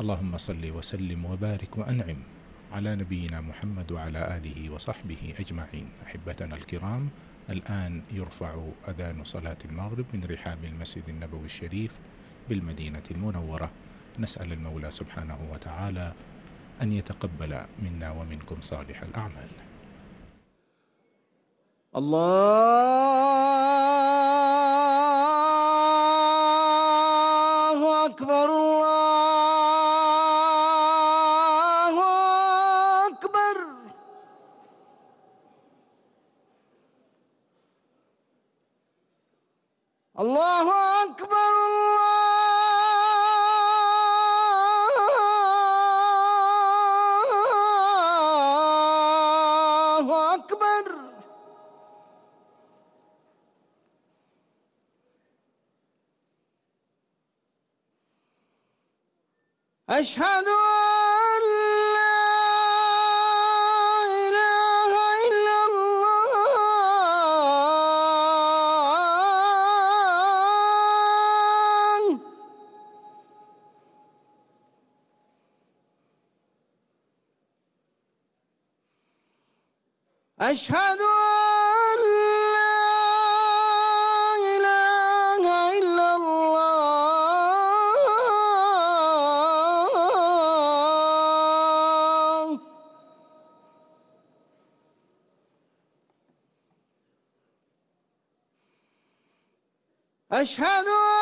اللهم صل وسلم وبارك وأنعم على نبينا محمد وعلى آله وصحبه أجمعين. أحبتنا الكرام، الآن يرفع أذان صلاة المغرب من رحاب المسجد النبوي الشريف بالمدينة المنورة. نسأل المولى سبحانه وتعالى أن يتقبل منا ومنكم صالح الأعمال. الله أكبر الله أكبر الله أكبر أشهد أن أشهد أن لا إله إلا الله. أشهد أن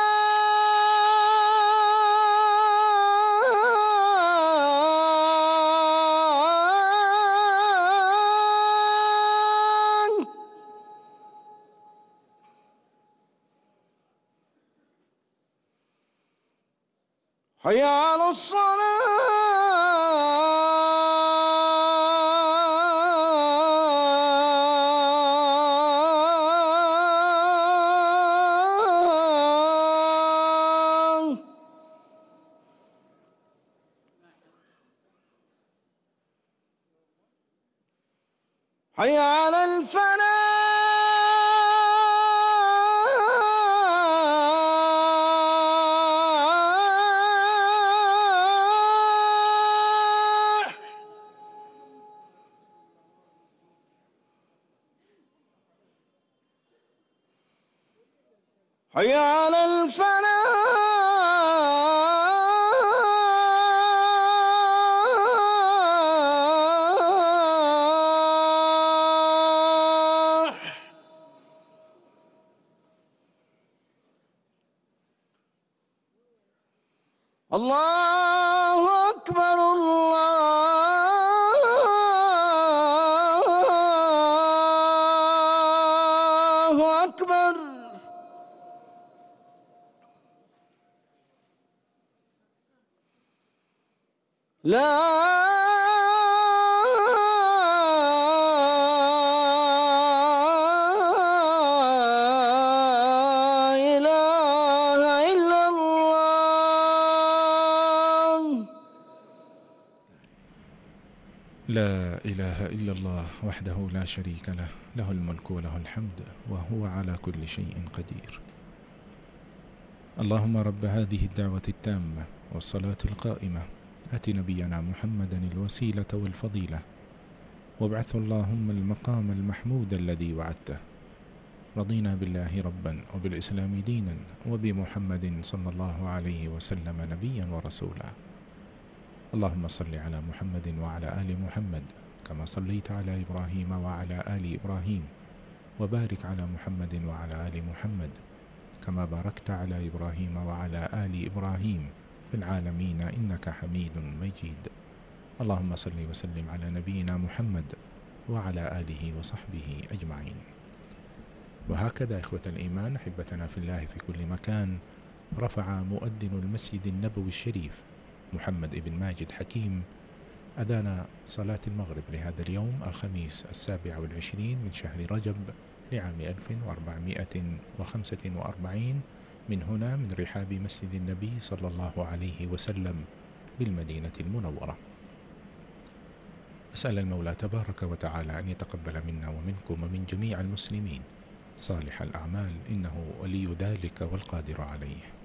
حي على الصلاة. حي على الفلاح حي على الفلاح. الله لا إله إلا الله. لا إله إلا الله وحده لا شريك له له الملك وله الحمد، وهو على كل شيء قدير. اللهم رب هذه الدعوة التامة والصلاة القائمة أت نبينا محمدا الوسيلة والفضيلة وابعثه اللهم المقام المحمود الذي وعدته. رضينا بالله ربا وبالإسلام دينا وبمحمد صلى الله عليه وسلم نبيا ورسولا اللهم صل على محمد وعلى آل محمد كما صليت على إبراهيم وعلى آل إبراهيم وبارك على محمد وعلى آل محمد كما باركت على إبراهيم وعلى آل إبراهيم في العالمين، إنك حميد مجيد. اللهم صل وسلم على نبينا محمد وعلى آله وصحبه أجمعين. وهكذا إخوة الإيمان، أحبتنا في الله في كل مكان، رفع مؤذن المسجد النبوي الشريف محمد بن ماجد حكيم. أذان صلاة المغرب لهذا اليوم، الخميس السابع والعشرين من شهر رجب لعام 1445 من هنا من رحاب مسجد النبي صلى الله عليه وسلم بالمدينة المنورة. أسأل المولى تبارك وتعالى أن يتقبل منا ومنكم ومن جميع المسلمين صالح الأعمال، إنه ولي ذلك والقادر عليه.